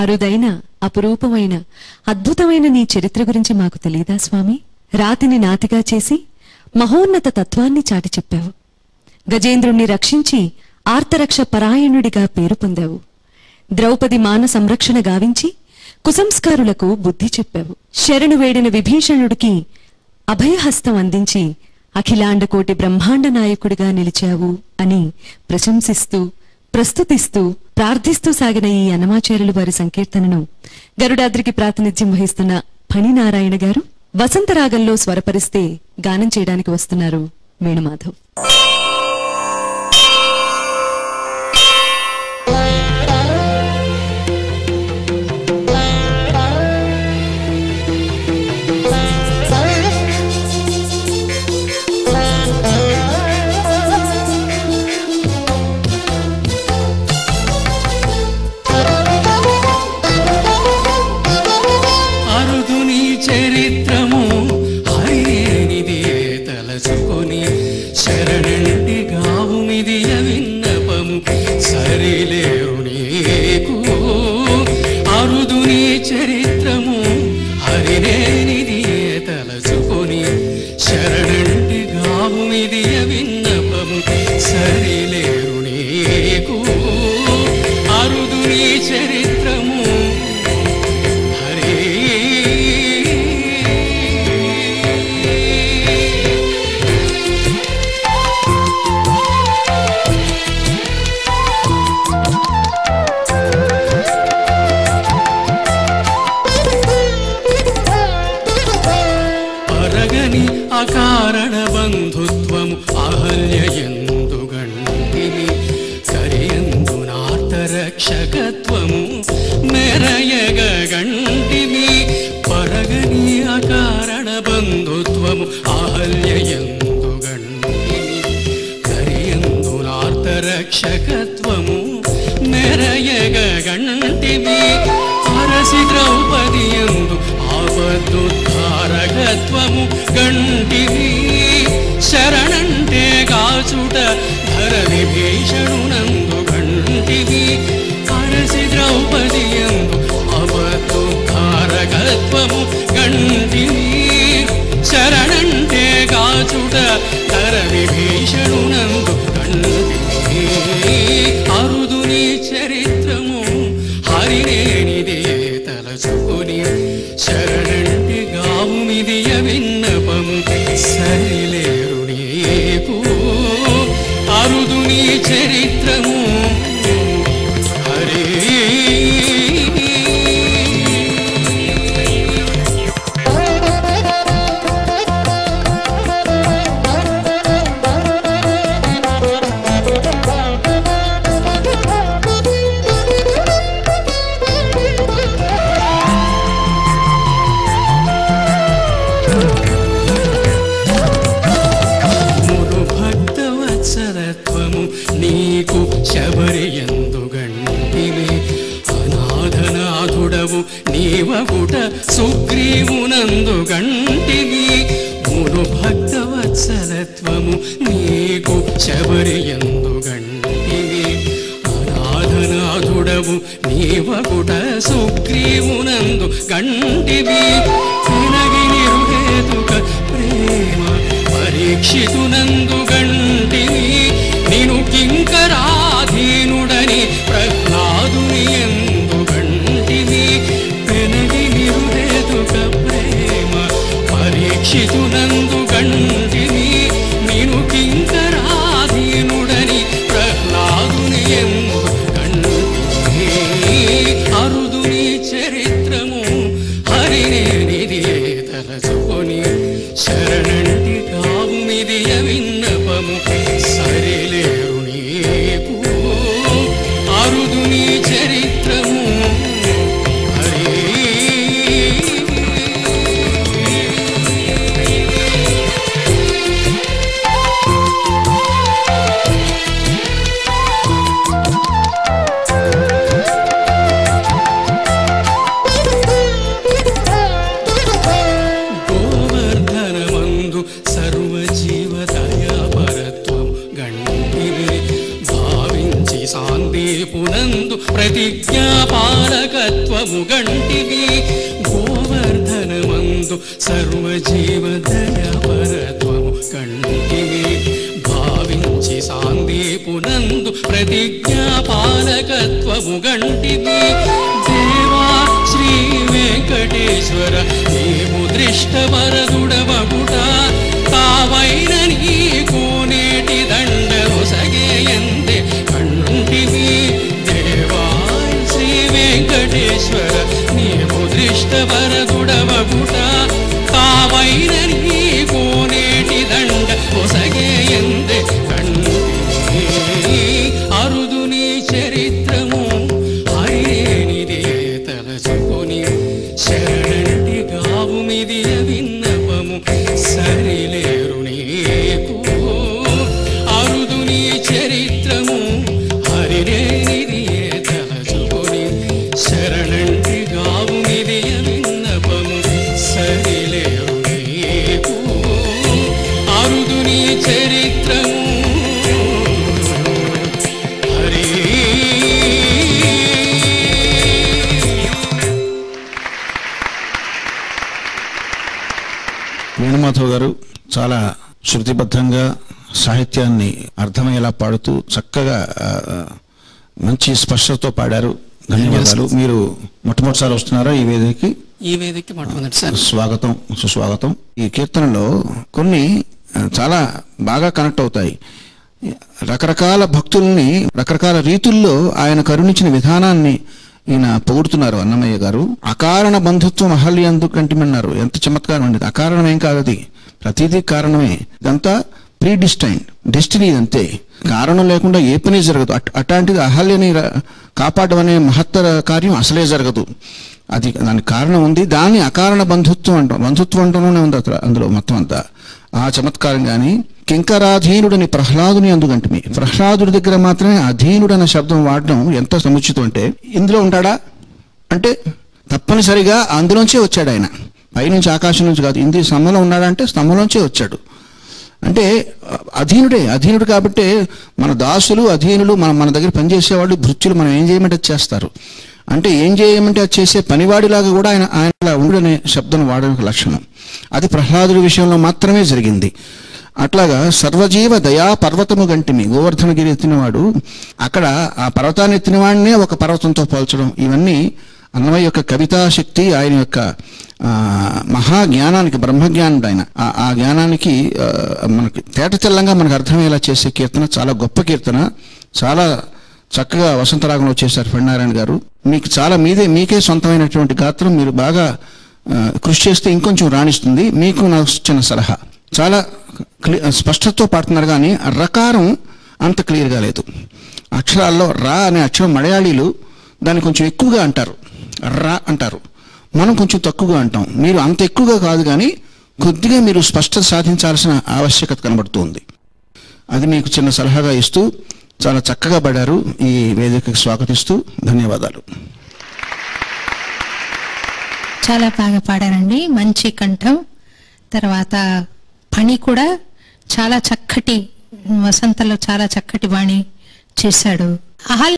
అరుదైన అపురూపమైన అద్భుతమైన నీ చరిత్ర గురించి మాకు తెలియదా స్వామి? రాతిని నాతిగా చేసి మహోన్నత తత్వాన్ని చాటి చెప్పావు. గజేంద్రుణ్ణి రక్షించి ఆర్తరక్ష పరాయణుడిగా పేరు పొందావు. ద్రౌపది మాన సంరక్షణ గావించి కుసంస్కారులకు బుద్ధి చెప్పావు. శరణు వేడిన విభీషణుడికి అభయహస్తం అందించి అఖిలాండకోటి బ్రహ్మాండ నాయకుడిగా నిలిచావు అని ప్రశంసిస్తూ ప్రస్తుతిస్తూ ప్రార్థిస్తూ సాగిన ఈ అన్నమాచార్యులు వారి సంకీర్తనను గరుడాద్రికి ప్రాతినిధ్యం వహిస్తున్న ఫణినారాయణ గారు వసంతరాగంలో స్వరపరిస్తే గానం చేయడానికి వస్తున్నారు వేణుమాధవ్ മിതിയ വിണ്ണപം സരിലേറുണേ കൂ నార్తరక్షకత్వము మెరయగ గంటిని అరసి ద్రౌపది ఎందు ఆపద్దుద్ధారకత్వము గంటిని శరణంటే కాచుట ధర విభీషణునందు చరిత్రము హరినేనిదే తలచుకొని శరణంటి గావుమిది విన్నపము సరిలేరు సుగ్రీవునందు గంటివి మూడు భక్తవత్సలత్వము నీకు శబరి ఎందు గంటివి అనాథనాథుడవు నీవగుట సుగ్రీవునందు గంటివి శిశునందు గంటివి पुनन्तु प्रतिज्ञापालकत्वमुकण्टिते गोवर्धनमन्तु सर्वजीवधया परत्वमुकण्टिवे भावि सान्दे पुनन्तु प्रतिज्ञापालकत्वमुकण्टिते कटेश्वरदुडबुटा తావైన ीतवरगुडवगुडा వేణుమాధవ్ గారు చాలా శృతిబద్ధంగా సాహిత్యాన్ని అర్థమయ్యేలా పాడుతూ చక్కగా మంచి స్పష్టతో పాడారు. ధన్యవాదాలు. మీరు మొట్టమొదటిసారి వస్తున్నారా ఈ వేదికకి? ఈ వేదికకి మొట్టమొదటిసారి స్వాగతం సుస్వాగతం. ఈ కీర్తనలో కొన్ని చాలా బాగా కనెక్ట్ అవుతాయి. రకరకాల భక్తుల్ని రకరకాల రీతుల్లో ఆయన కరుణించిన విధానాన్ని ఈయన పొగుడుతున్నారు అన్నమయ్య గారు. అకారణ బంధుత్వం అహల్యందు కంటిమన్నారు ఎంత చమత్కారం అండి. అకారణం ఏం కాదు అది. ప్రతిదీ కారణమే. ఇదంతా ప్రీ డిస్టైన్ డెస్టినీ అంతే. కారణం లేకుండా ఏ పని జరగదు. అట్- అట్లాంటిది అహల్యని కాపాడడం అనే మహత్తర కార్యం అసలే జరగదు. అది దానికి కారణం ఉంది. దాన్ని అకారణ బంధుత్వం అంటాం బంధుత్వం అంటూనే ఉంది అక్కడ అందులో మొత్తం అంతా. ఆ చమత్కారం కానీ కింకరాధీనుడని ప్రహ్లాదుని అందుగంటమి ప్రహ్లాదుడి దగ్గర మాత్రమే అధీనుడు అనే శబ్దం వాడడం ఎంత సముచితం అంటే ఇందులో ఉంటాడా? అంటే తప్పనిసరిగా అందులోంచే వచ్చాడు ఆయన. పైనుంచి ఆకాశం నుంచి కాదు ఇంద్రియ స్తంభంలో ఉన్నాడంటే స్తంభంలోంచే వచ్చాడు. అంటే అధీనుడే అధీనుడు కాబట్టి మన దాసులు అధీనులు మన మన దగ్గర పనిచేసేవాళ్ళు భృత్యులు మనం ఏం చేయమంటే అది చేస్తారు. అంటే ఏం చేయమంటే అది చేసే పనివాడిలాగా కూడా ఆయన ఆయన ఉండుడనే శబ్దం వాడడం లక్షణం. అది ప్రహ్లాదుడి విషయంలో మాత్రమే జరిగింది. అట్లాగా సర్వజీవ దయా పర్వతము గంటిమి గోవర్ధనగిరి ఎత్తినవాడు అక్కడ ఆ పర్వతాన్ని ఎత్తినవాడినే ఒక పర్వతంతో పోల్చడం. ఇవన్నీ అన్నమయ్య యొక్క కవితా శక్తి ఆయన యొక్క మహాజ్ఞానానికి మహా జ్ఞానానికి బ్రహ్మజ్ఞానుడు ఆయన ఆ- జ్ఞానానికి మనకి తేట తెల్లంగా మనకు అర్థమయ్యేలా చేసే కీర్తన చాలా గొప్ప కీర్తన. చాలా చక్కగా వసంతరాగంలో చేశారు ఫణినారాయణ గారు. మీకు చాలా మీదే మీకే సొంతమైనటువంటి గాత్రం. మీరు బాగా కృషి చేస్తే ఇంకొంచెం రాణిస్తుంది. మీకు నాకు చిన్న సలహా. చాలా స్పష్టతతో పాడుతున్నారు కానీ రకారం అంత క్లియర్గా లేదు అక్షరాల్లో రా అనే అక్షరం మలయాళీలు దాన్ని కొంచెం ఎక్కువగా అంటారు. రా అంటారు. మనం కొంచెం తక్కువగా అంటాం. మీరు అంత ఎక్కువగా కాదు కానీ కొద్దిగా మీరు స్పష్టత సాధించాల్సిన ఆవశ్యకత కనబడుతుంది. అది మీకు చిన్న సలహాగా ఇస్తూ చాలా చక్కగా పడారు. ఈ వేదికకు స్వాగతిస్తూ ధన్యవాదాలు. చాలా బాగా పాడారండి. మంచి కంఠం. తర్వాత పని కూడా చాలా చక్కటి వసంతలో చాలా చక్కటి వాణి చేశాడు. అహల్